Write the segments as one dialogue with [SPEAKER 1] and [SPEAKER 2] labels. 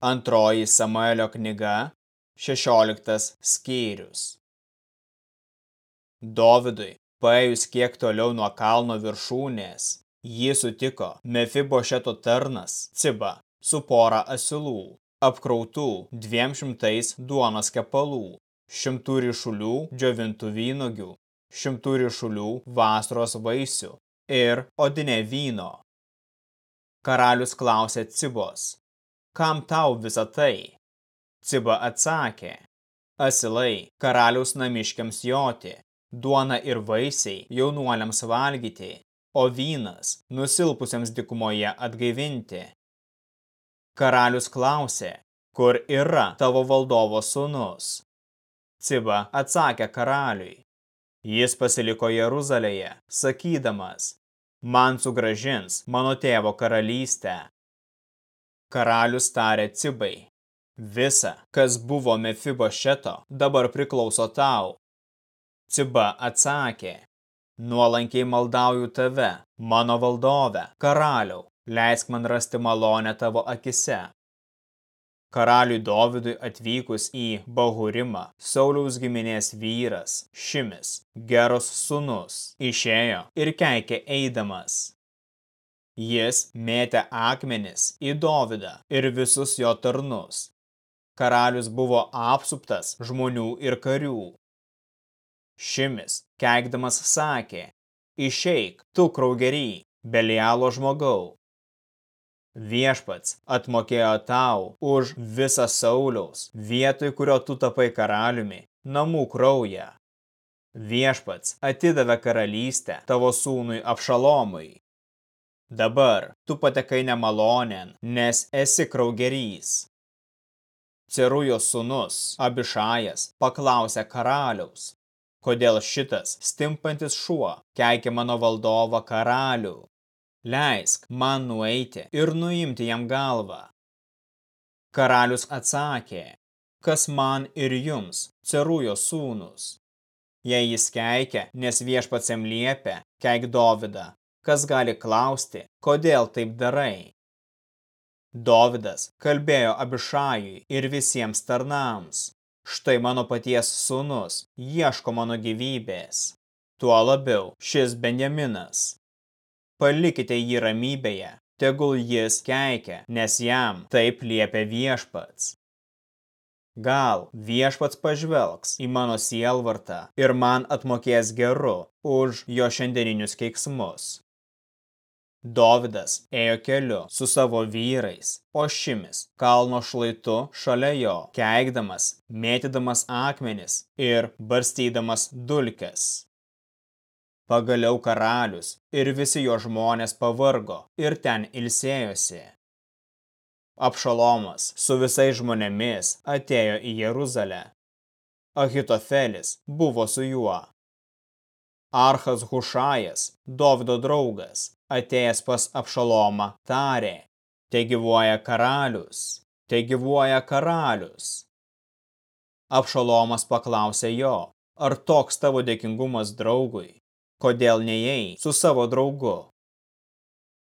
[SPEAKER 1] Antroji Samuelio knyga, 16 skyrius. Dovidui, paėjus kiek toliau nuo kalno viršūnės, jį sutiko Mefibošeto tarnas Ciba su pora asilų, apkrautų dviem šimtais duonos kepalų, šimtų ryšulių džiovintų vynogių, šimtų ryšulių vasaros vaisių ir odinė vyno. Karalius klausė Cibos, kam tau visa tai? Ciba atsakė, asilai karaliaus namiškiams joti, duona ir vaisiai jaunuoliams valgyti, o vynas nusilpusiems dikumoje atgaivinti. Karalius klausė, kur yra tavo valdovo sūnus? Ciba atsakė karaliui. Jis pasiliko Jeruzalėje, sakydamas, man sugražins mano tėvo karalystę. Karalius tarė Cibai, visa, kas buvo Mefibošeto, dabar priklauso tau. Ciba atsakė, nuolankiai maldauju tave, mano valdove, karaliau, leisk man rasti malonę tavo akise. Karaliui Dovidui atvykus į Bahurimą, Sauliaus giminės vyras, Šimis, Geros sūnus, išėjo ir keikė eidamas. Jis mėtė akmenis į Dovydą ir visus jo tarnus. Karalius buvo apsuptas žmonių ir karių. Šimis, keikdamas, sakė, išeik, tu kraugery, Belialo žmogau. Viešpats atmokėjo tau už visą Sauliaus, vietoj kurio tu tapai karaliumi, namų kraują. Viešpats atidavė karalystę tavo sūnui Apšalomui. Dabar tu patekai nemalonėn, nes esi kraugerys. Cerujo sūnus, Abišajas, paklausė karaliaus, kodėl šitas stimpantis šuo keikia mano valdovą karalių. Leisk man nueiti ir nuimti jam galvą. Karalius atsakė, kas man ir jums, Cerujo sūnus. Jei jis keikia, nes viešpats jam liepia, keik Dovydą, kas gali klausti, kodėl taip darai. Dovidas kalbėjo Abišajui ir visiems tarnams. Štai mano paties sūnus ieško mano gyvybės. Tuo labiau šis Benjaminas. Palikite jį ramybėje, tegul jis keikia, nes jam taip liepia viešpats. Gal viešpats pažvelgs į mano sielvartą ir man atmokės geru už jo šiandieninius keiksmus. Dovydas ėjo keliu su savo vyrais, o šimis kalno šlaitu šalia jo, keikdamas, mėtydamas akmenis ir barstydamas dulkes. Pagaliau karalius ir visi jo žmonės pavargo ir ten ilsėjosi. Apšalomas su visais žmonėmis atėjo į Jeruzalę. Ahitofelis buvo su juo. Archas Hušajas, Dovido draugas, atėjęs pas Apšalomą, tarė, te gyvuoja karalius, te gyvuoja karalius. Apšalomas paklausė jo, ar toks tavo dėkingumas draugui, kodėl neėjai su savo draugu?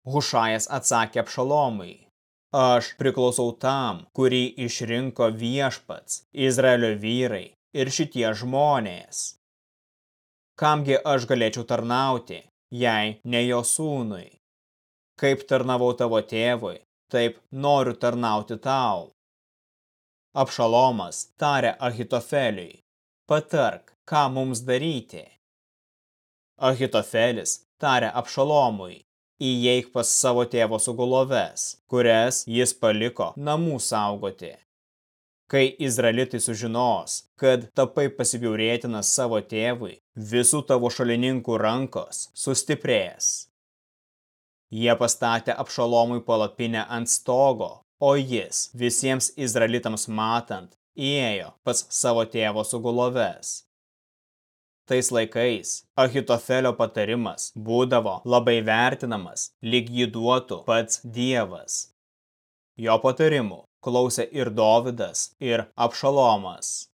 [SPEAKER 1] Hušajas atsakė Apšalomui, aš priklausau tam, kurį išrinko viešpats, Izraelio vyrai ir šitie žmonės. Kamgi aš galėčiau tarnauti, jei ne jo sūnui. Kaip tarnavau tavo tėvui, taip noriu tarnauti tau. Apšalomas tarė Ahitofeliui, patark, ką mums daryti. Ahitofelis tarė Apšalomui, įeik pas savo tėvo suguloves, kurias jis paliko namų saugoti. Kai izraelitai sužinos, kad tapai pasibjaurėtinas savo tėvui, visų tavo šalininkų rankos sustiprės. Jie pastatė apšalomui palapinę ant stogo, o jis visiems izraelitams matant įėjo pas savo tėvo suguloves. Tais laikais Ahitofelio patarimas būdavo labai vertinamas, lyg jį duotų pats Dievas. Jo patarimų klausė ir Dovydas, ir Apšalomas.